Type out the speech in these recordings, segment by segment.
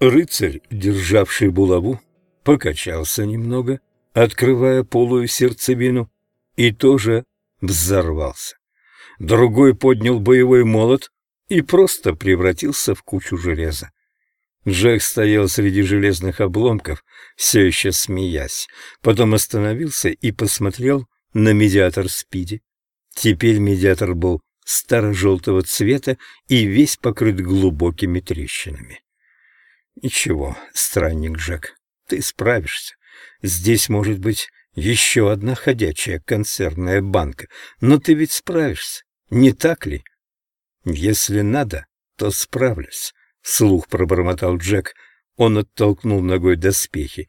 Рыцарь, державший булаву, покачался немного, открывая полую сердцевину, и тоже взорвался. Другой поднял боевой молот и просто превратился в кучу железа. Джек стоял среди железных обломков, все еще смеясь, потом остановился и посмотрел на медиатор Спиди. Теперь медиатор был старо-желтого цвета и весь покрыт глубокими трещинами. «Ничего, странник Джек, ты справишься. Здесь может быть еще одна ходячая консервная банка, но ты ведь справишься, не так ли?» «Если надо, то справлюсь», — вслух пробормотал Джек. Он оттолкнул ногой доспехи.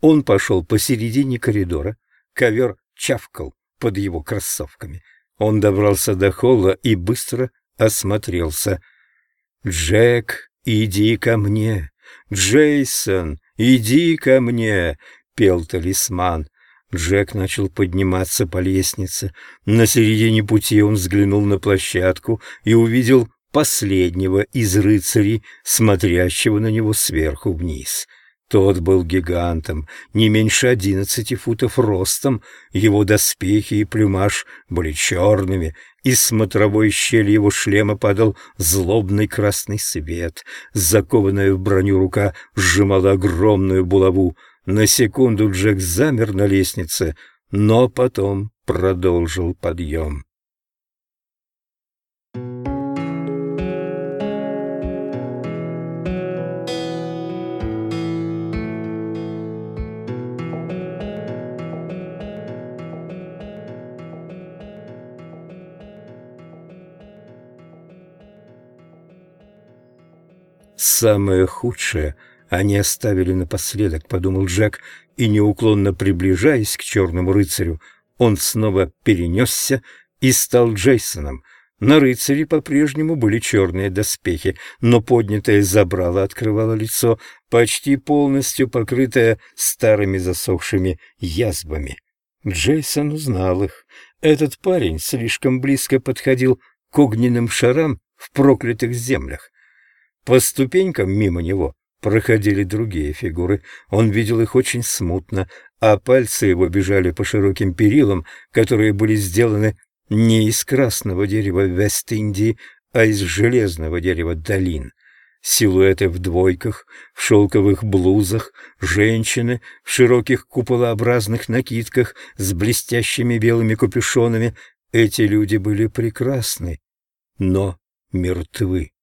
Он пошел посередине коридора. Ковер чавкал под его кроссовками. Он добрался до холла и быстро осмотрелся. «Джек, иди ко мне! Джейсон, иди ко мне!» — пел талисман. Джек начал подниматься по лестнице. На середине пути он взглянул на площадку и увидел последнего из рыцарей, смотрящего на него сверху вниз. Тот был гигантом, не меньше одиннадцати футов ростом, его доспехи и плюмаж были черными, из смотровой щели его шлема падал злобный красный свет, закованная в броню рука сжимала огромную булаву. На секунду Джек замер на лестнице, но потом продолжил подъем. Самое худшее они оставили напоследок, подумал Джек, и неуклонно приближаясь к черному рыцарю, он снова перенесся и стал Джейсоном. На рыцаре по-прежнему были черные доспехи, но поднятое забрало открывало лицо, почти полностью покрытое старыми засохшими язвами. Джейсон узнал их. Этот парень слишком близко подходил к огненным шарам в проклятых землях. По ступенькам мимо него проходили другие фигуры. Он видел их очень смутно, а пальцы его бежали по широким перилам, которые были сделаны не из красного дерева Вест-Индии, а из железного дерева долин. Силуэты в двойках, в шелковых блузах, женщины в широких куполообразных накидках с блестящими белыми капюшонами. Эти люди были прекрасны, но мертвы.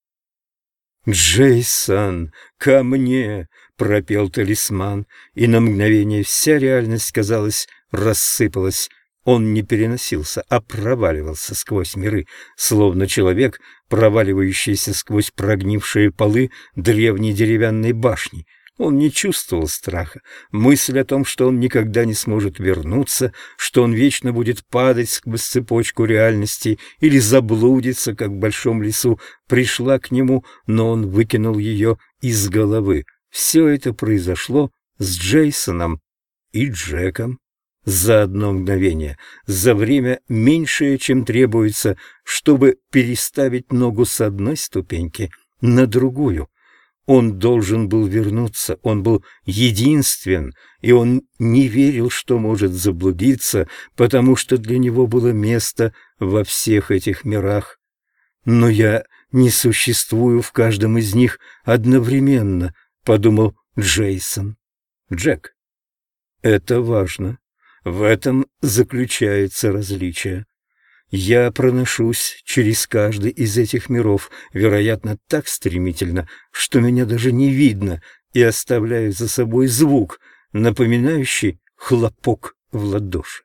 «Джейсон, ко мне!» — пропел талисман, и на мгновение вся реальность, казалось, рассыпалась. Он не переносился, а проваливался сквозь миры, словно человек, проваливающийся сквозь прогнившие полы древней деревянной башни — он не чувствовал страха. Мысль о том, что он никогда не сможет вернуться, что он вечно будет падать сквозь цепочку реальности или заблудиться, как в большом лесу, пришла к нему, но он выкинул ее из головы. Все это произошло с Джейсоном и Джеком за одно мгновение, за время меньшее, чем требуется, чтобы переставить ногу с одной ступеньки на другую. Он должен был вернуться, он был единствен, и он не верил, что может заблудиться, потому что для него было место во всех этих мирах. Но я не существую в каждом из них одновременно, подумал Джейсон. Джек. Это важно. В этом заключается различие. Я проношусь через каждый из этих миров, вероятно, так стремительно, что меня даже не видно, и оставляю за собой звук, напоминающий хлопок в ладоши.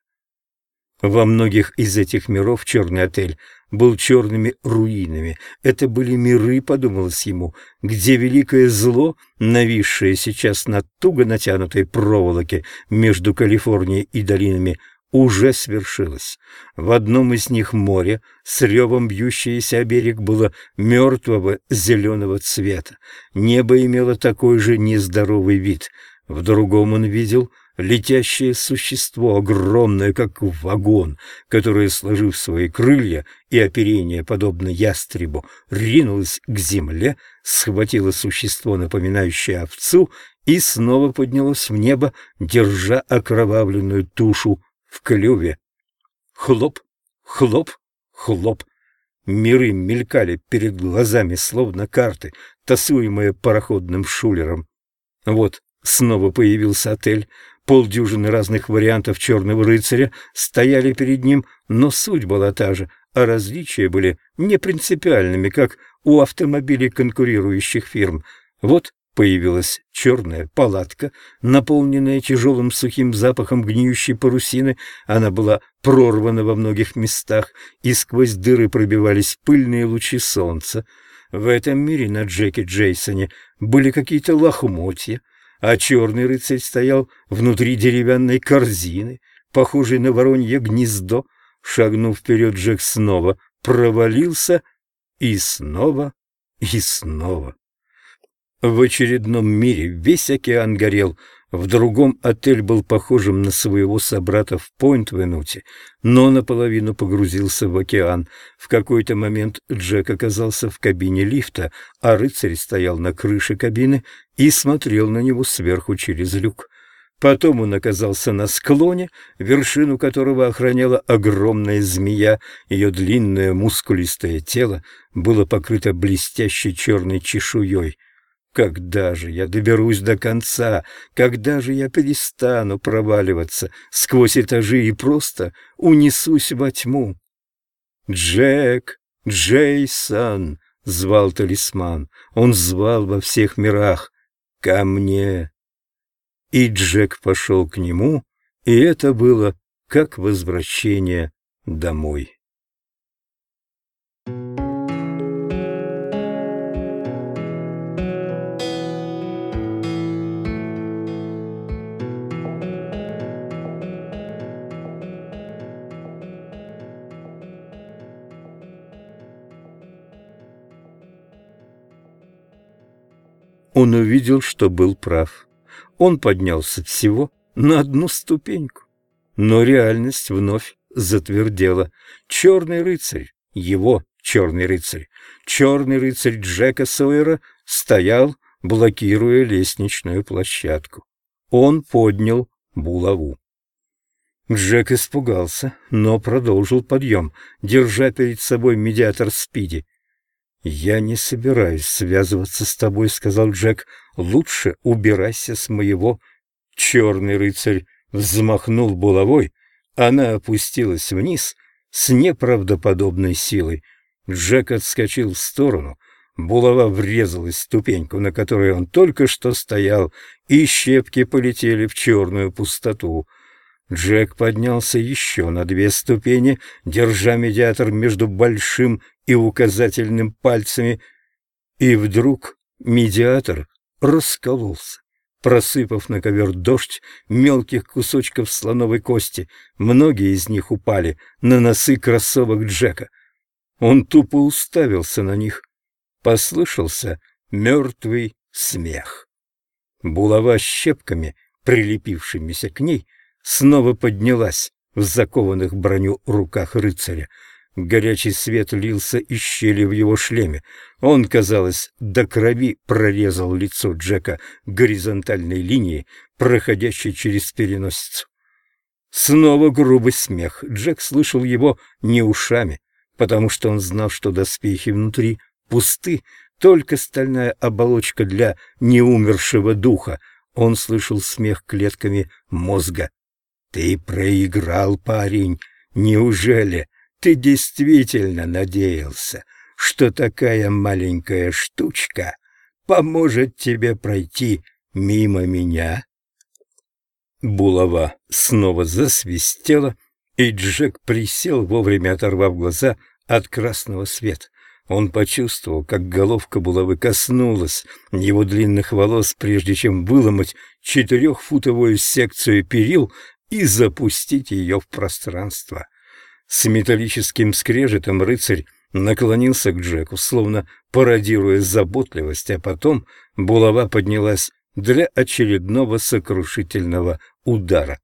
Во многих из этих миров черный отель был черными руинами. Это были миры, подумалось ему, где великое зло, нависшее сейчас на туго натянутой проволоке между Калифорнией и долинами уже свершилось. В одном из них море с ревом бьющееся о берег было мертвого зеленого цвета. Небо имело такой же нездоровый вид. В другом он видел летящее существо, огромное, как вагон, которое, сложив свои крылья и оперение, подобно ястребу, ринулось к земле, схватило существо, напоминающее овцу, и снова поднялось в небо, держа окровавленную тушу в клюве. Хлоп, хлоп, хлоп. Миры мелькали перед глазами, словно карты, тасуемые пароходным шулером. Вот снова появился отель, Полдюжины разных вариантов черного рыцаря стояли перед ним, но суть была та же, а различия были не принципиальными, как у автомобилей конкурирующих фирм. Вот появилась черная палатка, наполненная тяжелым сухим запахом гниющей парусины. Она была прорвана во многих местах, и сквозь дыры пробивались пыльные лучи солнца. В этом мире на Джеке Джейсоне были какие-то лохмотья, а черный рыцарь стоял внутри деревянной корзины, похожей на воронье гнездо. Шагнув вперед, Джек снова провалился и снова и снова. В очередном мире весь океан горел, в другом отель был похожим на своего собрата в Пойнт-Венуте, но наполовину погрузился в океан. В какой-то момент Джек оказался в кабине лифта, а рыцарь стоял на крыше кабины и смотрел на него сверху через люк. Потом он оказался на склоне, вершину которого охраняла огромная змея. Ее длинное мускулистое тело было покрыто блестящей черной чешуей. Когда же я доберусь до конца? Когда же я перестану проваливаться сквозь этажи и просто унесусь во тьму? «Джек! Джейсон!» — звал талисман. Он звал во всех мирах. «Ко мне!» И Джек пошел к нему, и это было как возвращение домой. Он увидел, что был прав. Он поднялся всего на одну ступеньку. Но реальность вновь затвердела. Черный рыцарь, его черный рыцарь, черный рыцарь Джека Сойера стоял, блокируя лестничную площадку. Он поднял булаву. Джек испугался, но продолжил подъем, держа перед собой медиатор Спиди. «Я не собираюсь связываться с тобой», — сказал Джек. «Лучше убирайся с моего». Черный рыцарь взмахнул булавой. Она опустилась вниз с неправдоподобной силой. Джек отскочил в сторону. Булава врезалась в ступеньку, на которой он только что стоял, и щепки полетели в черную пустоту. Джек поднялся еще на две ступени, держа медиатор между большим и указательным пальцами, и вдруг медиатор раскололся, просыпав на ковер дождь мелких кусочков слоновой кости. Многие из них упали на носы кроссовок Джека. Он тупо уставился на них. Послышался мертвый смех. Булава с щепками, прилепившимися к ней, снова поднялась в закованных броню руках рыцаря. Горячий свет лился из щели в его шлеме. Он, казалось, до крови прорезал лицо Джека горизонтальной линией, проходящей через переносицу. Снова грубый смех. Джек слышал его не ушами, потому что он знал, что доспехи внутри пусты, только стальная оболочка для неумершего духа. Он слышал смех клетками мозга. «Ты проиграл, парень! Неужели?» Ты действительно надеялся, что такая маленькая штучка поможет тебе пройти мимо меня? Булава снова засвистела, и Джек присел, вовремя оторвав глаза от красного света. Он почувствовал, как головка булавы коснулась его длинных волос, прежде чем выломать четырехфутовую секцию перил и запустить ее в пространство. С металлическим скрежетом рыцарь наклонился к Джеку, словно пародируя заботливость, а потом булава поднялась для очередного сокрушительного удара.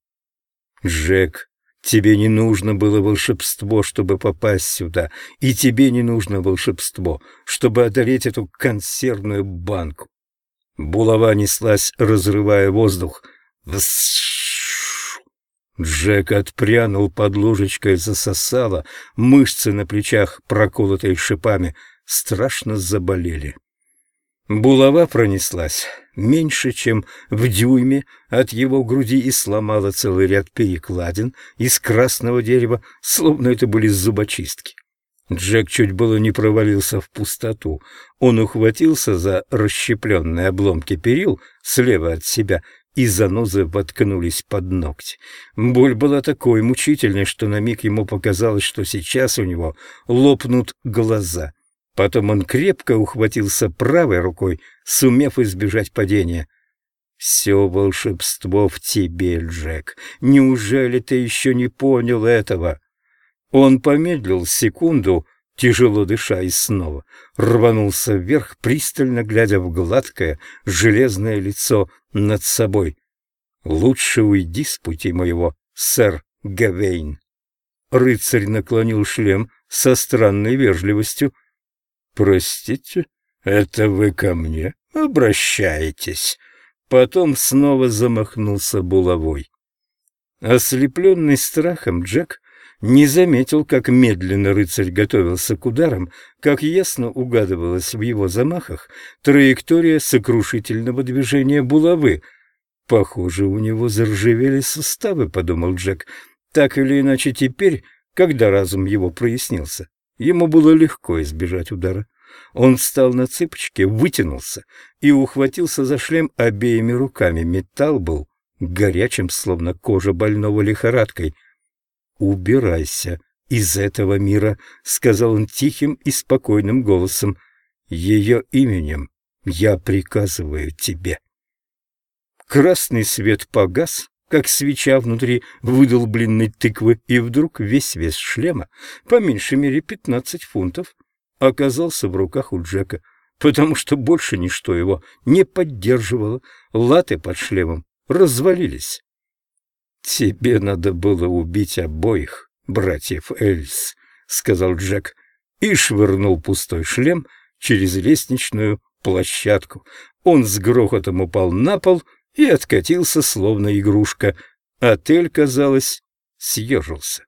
«Джек, тебе не нужно было волшебство, чтобы попасть сюда, и тебе не нужно волшебство, чтобы одолеть эту консервную банку». Булава неслась, разрывая воздух. Джек отпрянул под ложечкой, засосало, мышцы на плечах, проколотые шипами, страшно заболели. Булава пронеслась меньше, чем в дюйме от его груди и сломала целый ряд перекладин из красного дерева, словно это были зубочистки. Джек чуть было не провалился в пустоту. Он ухватился за расщепленные обломки перил слева от себя, и занозы воткнулись под ногти. Боль была такой мучительной, что на миг ему показалось, что сейчас у него лопнут глаза — Потом он крепко ухватился правой рукой, сумев избежать падения. «Все волшебство в тебе, Джек. Неужели ты еще не понял этого?» Он помедлил секунду, тяжело дыша, и снова рванулся вверх, пристально глядя в гладкое железное лицо над собой. «Лучше уйди с пути моего, сэр Гавейн». Рыцарь наклонил шлем со странной вежливостью, «Простите, это вы ко мне обращаетесь?» Потом снова замахнулся булавой. Ослепленный страхом, Джек не заметил, как медленно рыцарь готовился к ударам, как ясно угадывалась в его замахах траектория сокрушительного движения булавы. «Похоже, у него заржавели суставы», — подумал Джек. «Так или иначе теперь, когда разум его прояснился, Ему было легко избежать удара. Он встал на цыпочки, вытянулся и ухватился за шлем обеими руками. Металл был горячим, словно кожа больного лихорадкой. «Убирайся из этого мира», — сказал он тихим и спокойным голосом. «Ее именем я приказываю тебе». Красный свет погас, как свеча внутри выдолбленной тыквы, и вдруг весь вес шлема, по меньшей мере пятнадцать фунтов, оказался в руках у Джека, потому что больше ничто его не поддерживало. Латы под шлемом развалились. «Тебе надо было убить обоих, братьев Эльс», — сказал Джек, и швырнул пустой шлем через лестничную площадку. Он с грохотом упал на пол и откатился, словно игрушка. Отель, казалось, съежился.